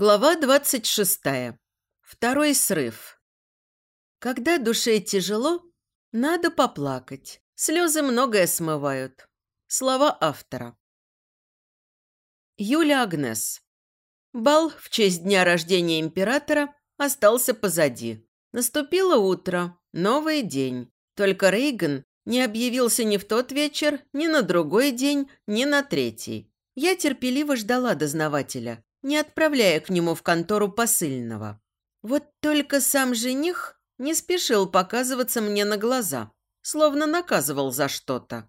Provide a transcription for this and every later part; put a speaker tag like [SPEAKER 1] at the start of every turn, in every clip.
[SPEAKER 1] Глава 26. Второй срыв. Когда душе тяжело, надо поплакать. Слезы многое смывают. Слова автора. Юля Агнес. Бал в честь дня рождения императора остался позади. Наступило утро, новый день. Только Рейган не объявился ни в тот вечер, ни на другой день, ни на третий. Я терпеливо ждала дознавателя – не отправляя к нему в контору посыльного. Вот только сам жених не спешил показываться мне на глаза, словно наказывал за что-то.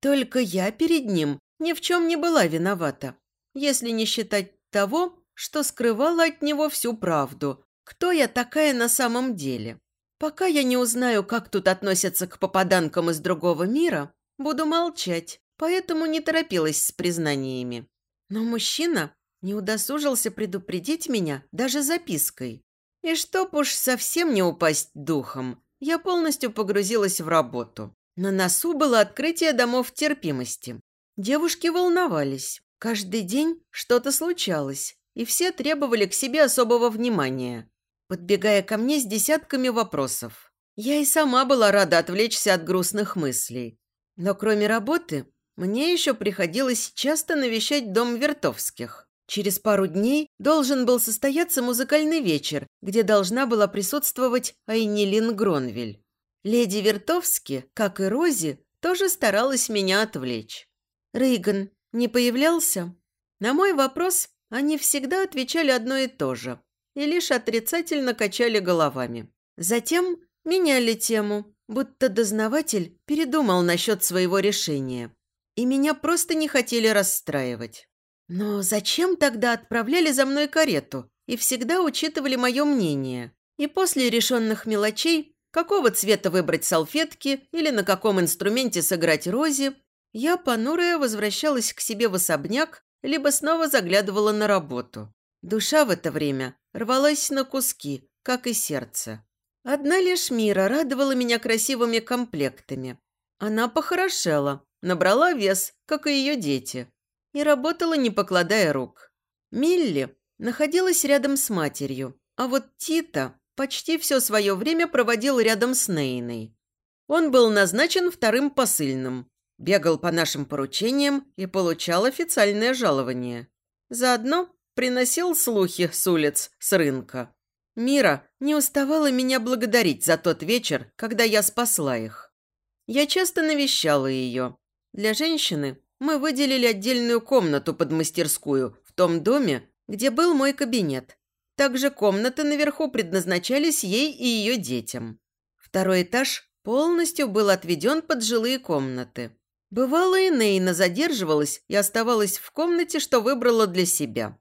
[SPEAKER 1] Только я перед ним ни в чем не была виновата, если не считать того, что скрывала от него всю правду, кто я такая на самом деле. Пока я не узнаю, как тут относятся к попаданкам из другого мира, буду молчать, поэтому не торопилась с признаниями. Но мужчина не удосужился предупредить меня даже запиской. И чтоб уж совсем не упасть духом, я полностью погрузилась в работу. На носу было открытие домов терпимости. Девушки волновались. Каждый день что-то случалось, и все требовали к себе особого внимания, подбегая ко мне с десятками вопросов. Я и сама была рада отвлечься от грустных мыслей. Но кроме работы, мне еще приходилось часто навещать дом Вертовских. Через пару дней должен был состояться музыкальный вечер, где должна была присутствовать Айнилин Гронвель. Леди Вертовски, как и Рози, тоже старалась меня отвлечь. Рейган не появлялся? На мой вопрос они всегда отвечали одно и то же и лишь отрицательно качали головами. Затем меняли тему, будто дознаватель передумал насчет своего решения. И меня просто не хотели расстраивать. Но зачем тогда отправляли за мной карету и всегда учитывали мое мнение? И после решенных мелочей, какого цвета выбрать салфетки или на каком инструменте сыграть рози, я, понурая, возвращалась к себе в особняк, либо снова заглядывала на работу. Душа в это время рвалась на куски, как и сердце. Одна лишь Мира радовала меня красивыми комплектами. Она похорошела, набрала вес, как и ее дети – и работала, не покладая рук. Милли находилась рядом с матерью, а вот Тита почти все свое время проводил рядом с Нейной. Он был назначен вторым посыльным, бегал по нашим поручениям и получал официальное жалование. Заодно приносил слухи с улиц, с рынка. Мира не уставала меня благодарить за тот вечер, когда я спасла их. Я часто навещала ее. Для женщины мы выделили отдельную комнату под мастерскую в том доме, где был мой кабинет. Также комнаты наверху предназначались ей и ее детям. Второй этаж полностью был отведен под жилые комнаты. Бывало, и Нейна задерживалась и оставалась в комнате, что выбрала для себя.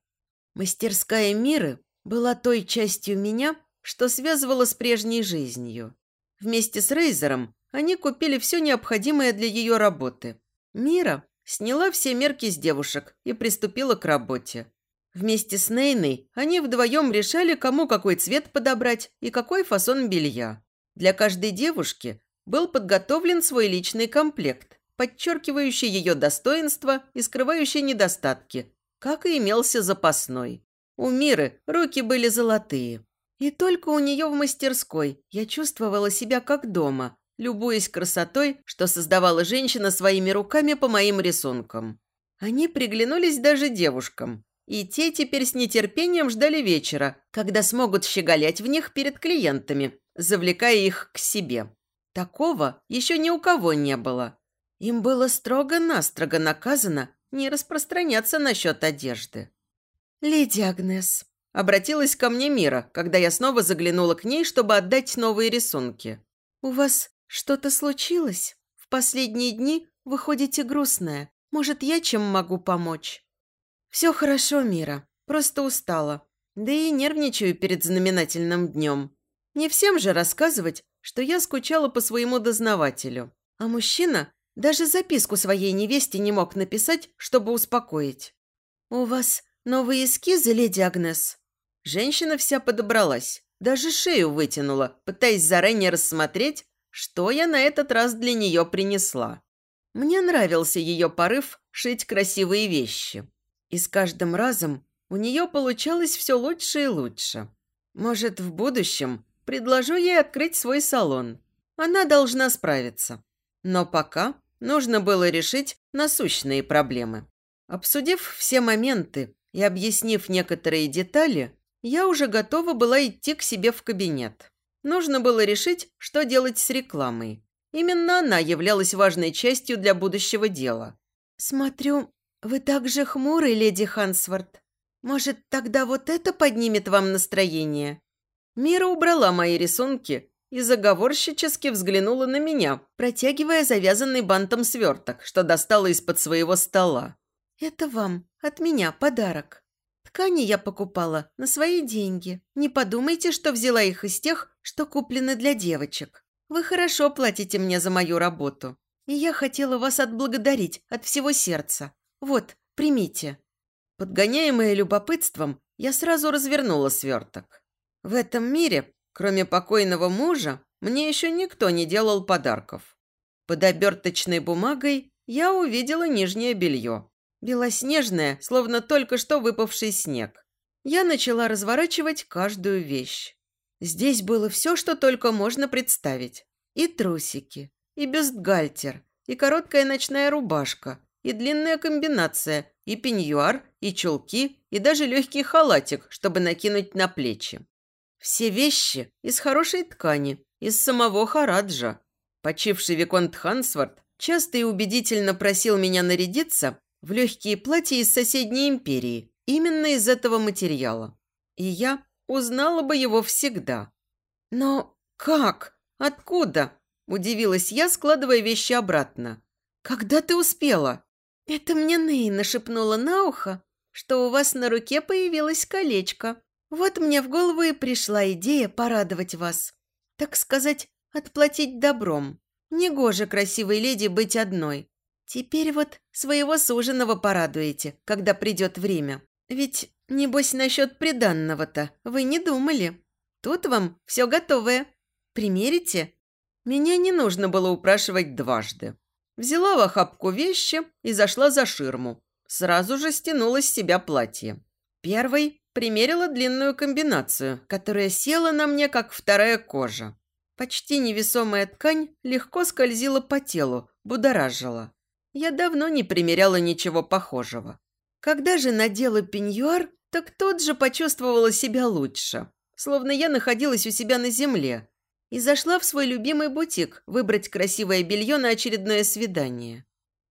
[SPEAKER 1] Мастерская Миры была той частью меня, что связывала с прежней жизнью. Вместе с Рейзером они купили все необходимое для ее работы. Мира Сняла все мерки с девушек и приступила к работе. Вместе с Нейной они вдвоем решали, кому какой цвет подобрать и какой фасон белья. Для каждой девушки был подготовлен свой личный комплект, подчеркивающий ее достоинства и скрывающий недостатки, как и имелся запасной. У Миры руки были золотые. И только у нее в мастерской я чувствовала себя как дома, любуясь красотой, что создавала женщина своими руками по моим рисункам. Они приглянулись даже девушкам, и те теперь с нетерпением ждали вечера, когда смогут щеголять в них перед клиентами, завлекая их к себе. Такого еще ни у кого не было. Им было строго-настрого наказано не распространяться насчет одежды. «Леди Агнес», – обратилась ко мне Мира, когда я снова заглянула к ней, чтобы отдать новые рисунки. «У вас «Что-то случилось? В последние дни вы ходите грустная. Может, я чем могу помочь?» «Все хорошо, Мира. Просто устала. Да и нервничаю перед знаменательным днем. Не всем же рассказывать, что я скучала по своему дознавателю. А мужчина даже записку своей невесте не мог написать, чтобы успокоить. «У вас новые эскизы, леди Агнес?» Женщина вся подобралась, даже шею вытянула, пытаясь заранее рассмотреть, что я на этот раз для нее принесла. Мне нравился ее порыв шить красивые вещи. И с каждым разом У нее получалось все лучше и лучше. Может, в будущем предложу ей открыть свой салон. Она должна справиться. Но пока нужно было решить насущные проблемы. Обсудив все моменты и объяснив некоторые детали, я уже готова была идти к себе в кабинет. Нужно было решить, что делать с рекламой. Именно она являлась важной частью для будущего дела. «Смотрю, вы так же хмуры, леди Хансворт. Может, тогда вот это поднимет вам настроение?» Мира убрала мои рисунки и заговорщически взглянула на меня, протягивая завязанный бантом сверток, что достала из-под своего стола. «Это вам, от меня, подарок. Ткани я покупала на свои деньги. Не подумайте, что взяла их из тех, что куплены для девочек. Вы хорошо платите мне за мою работу. И я хотела вас отблагодарить от всего сердца. Вот, примите». Подгоняемая любопытством, я сразу развернула сверток. В этом мире, кроме покойного мужа, мне еще никто не делал подарков. Под оберточной бумагой я увидела нижнее белье. Белоснежная, словно только что выпавший снег. Я начала разворачивать каждую вещь. Здесь было все, что только можно представить. И трусики, и бюстгальтер, и короткая ночная рубашка, и длинная комбинация, и пеньюар, и чулки, и даже легкий халатик, чтобы накинуть на плечи. Все вещи из хорошей ткани, из самого Хараджа. Почивший Виконт Хансворт часто и убедительно просил меня нарядиться в легкие платья из соседней империи, именно из этого материала. И я узнала бы его всегда. Но как? Откуда? Удивилась я, складывая вещи обратно. Когда ты успела? Это мне Нейна шепнула на ухо, что у вас на руке появилось колечко. Вот мне в голову и пришла идея порадовать вас. Так сказать, отплатить добром. Негоже красивой леди быть одной. Теперь вот своего суженого порадуете, когда придет время. Ведь, небось, насчет приданного-то вы не думали. Тут вам все готовое. Примерите? Меня не нужно было упрашивать дважды. Взяла в охапку вещи и зашла за ширму. Сразу же стянула с себя платье. Первой примерила длинную комбинацию, которая села на мне, как вторая кожа. Почти невесомая ткань легко скользила по телу, будоражила. Я давно не примеряла ничего похожего. Когда же надела пеньюар, так тот же почувствовала себя лучше, словно я находилась у себя на земле, и зашла в свой любимый бутик выбрать красивое белье на очередное свидание.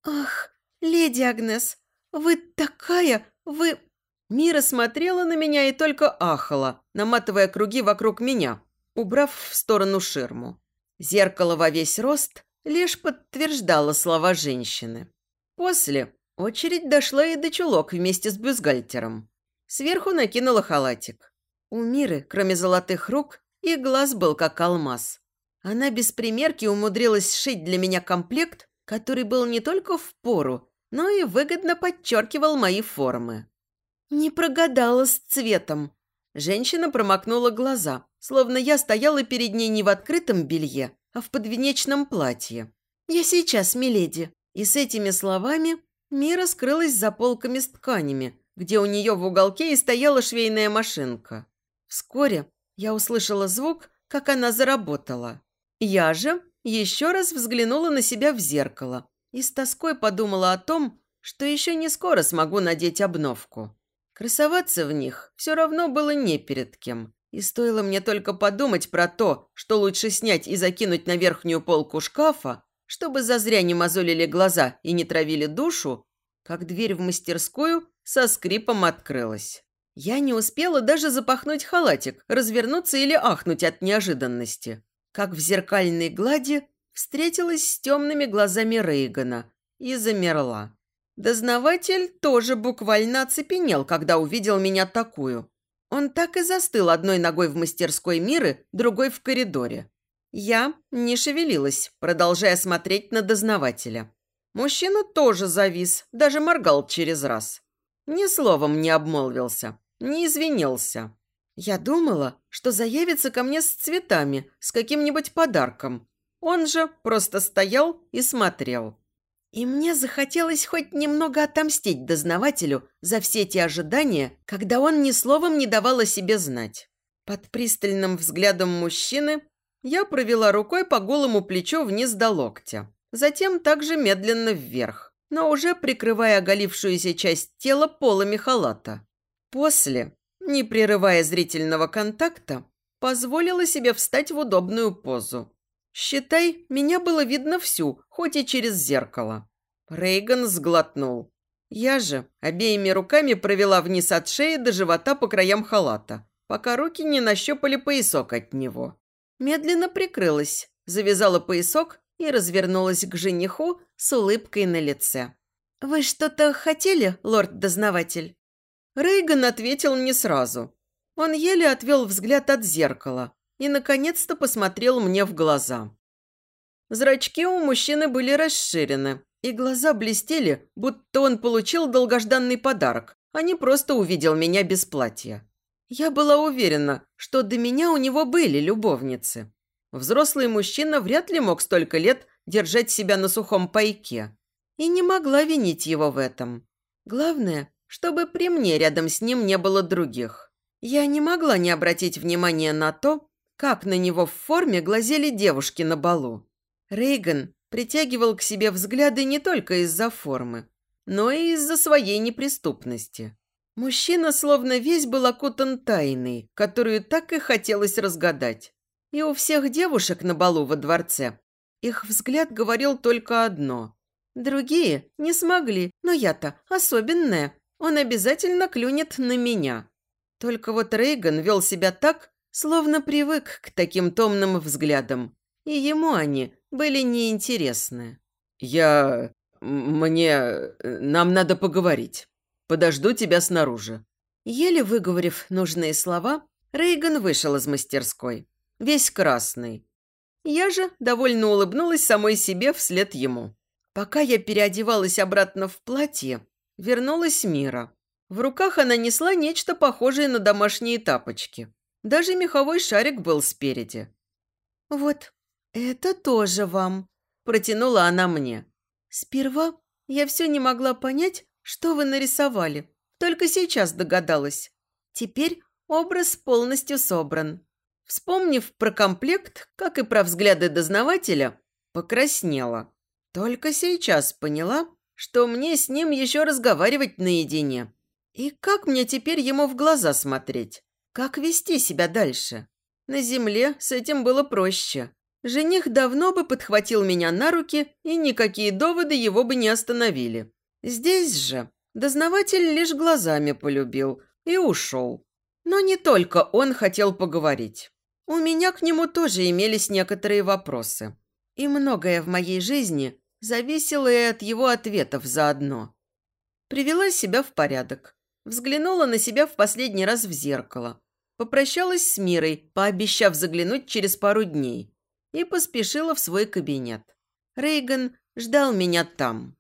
[SPEAKER 1] «Ах, леди Агнес, вы такая, вы...» Мира смотрела на меня и только ахала, наматывая круги вокруг меня, убрав в сторону ширму. Зеркало во весь рост лишь подтверждало слова женщины. После очередь дошла и до чулок вместе с бюстгальтером. Сверху накинула халатик. У Миры, кроме золотых рук, и глаз был как алмаз. Она без примерки умудрилась сшить для меня комплект, который был не только в пору, но и выгодно подчеркивал мои формы. Не прогадала с цветом. Женщина промокнула глаза, словно я стояла перед ней не в открытом белье, а в подвенечном платье. «Я сейчас, миледи». И с этими словами Мира скрылась за полками с тканями, где у нее в уголке и стояла швейная машинка. Вскоре я услышала звук, как она заработала. Я же еще раз взглянула на себя в зеркало и с тоской подумала о том, что еще не скоро смогу надеть обновку. Красоваться в них все равно было не перед кем. И стоило мне только подумать про то, что лучше снять и закинуть на верхнюю полку шкафа, чтобы зазря не мозолили глаза и не травили душу, как дверь в мастерскую со скрипом открылась. Я не успела даже запахнуть халатик, развернуться или ахнуть от неожиданности. Как в зеркальной глади встретилась с темными глазами Рейгана и замерла. Дознаватель тоже буквально оцепенел, когда увидел меня такую – он так и застыл одной ногой в мастерской Миры, другой в коридоре. Я не шевелилась, продолжая смотреть на дознавателя. Мужчина тоже завис, даже моргал через раз. Ни словом не обмолвился, не извинился. Я думала, что заявится ко мне с цветами, с каким-нибудь подарком. Он же просто стоял и смотрел. И мне захотелось хоть немного отомстить дознавателю за все эти ожидания, когда он ни словом не давал о себе знать. Под пристальным взглядом мужчины я провела рукой по голому плечу вниз до локтя, затем также медленно вверх, но уже прикрывая оголившуюся часть тела полами халата. После, не прерывая зрительного контакта, позволила себе встать в удобную позу. Считай, меня было видно всю, хоть и через зеркало. Рейган сглотнул. Я же обеими руками провела вниз от шеи до живота по краям халата, пока руки не нащупали поясок от него. Медленно прикрылась, завязала поясок и развернулась к жениху с улыбкой на лице. «Вы что-то хотели, лорд-дознаватель?» Рейган ответил не сразу. Он еле отвел взгляд от зеркала, и, наконец-то, посмотрел мне в глаза. Зрачки у мужчины были расширены, и глаза блестели, будто он получил долгожданный подарок, а не просто увидел меня без платья. Я была уверена, что до меня у него были любовницы. Взрослый мужчина вряд ли мог столько лет держать себя на сухом пайке. И не могла винить его в этом. Главное, чтобы при мне рядом с ним не было других. Я не могла не обратить внимания на то, как на него в форме глазели девушки на балу. Рейган притягивал к себе взгляды не только из-за формы, но и из-за своей неприступности. Мужчина словно весь был окутан тайной, которую так и хотелось разгадать. И у всех девушек на балу во дворце их взгляд говорил только одно. Другие не смогли, но я-то особенная. Он обязательно клюнет на меня. Только вот Рейган вел себя так, словно привык к таким томным взглядам, и ему они были неинтересны.
[SPEAKER 2] «Я... мне... нам надо поговорить. Подожду тебя снаружи».
[SPEAKER 1] Еле выговорив нужные слова, Рейган вышел из мастерской, весь красный. Я же довольно улыбнулась самой себе вслед ему. Пока я переодевалась обратно в платье, вернулась Мира. В руках она несла нечто похожее на домашние тапочки. Даже меховой шарик был спереди. «Вот, это тоже вам», – протянула она мне. «Сперва я все не могла понять, что вы нарисовали. Только сейчас догадалась. Теперь образ полностью собран». Вспомнив про комплект, как и про взгляды дознавателя, покраснела. Только сейчас поняла, что мне с ним еще разговаривать наедине. И как мне теперь ему в глаза смотреть? Как вести себя дальше? На земле с этим было проще. Жених давно бы подхватил меня на руки, и никакие доводы его бы не остановили. Здесь же дознаватель лишь глазами полюбил и ушел. Но не только он хотел поговорить. У меня к нему тоже имелись некоторые вопросы. И многое в моей жизни зависело и от его ответов заодно. Привела себя в порядок. Взглянула на себя в последний раз в зеркало. Попрощалась с Мирой, пообещав заглянуть через пару дней. И поспешила в свой кабинет. Рейган ждал меня там.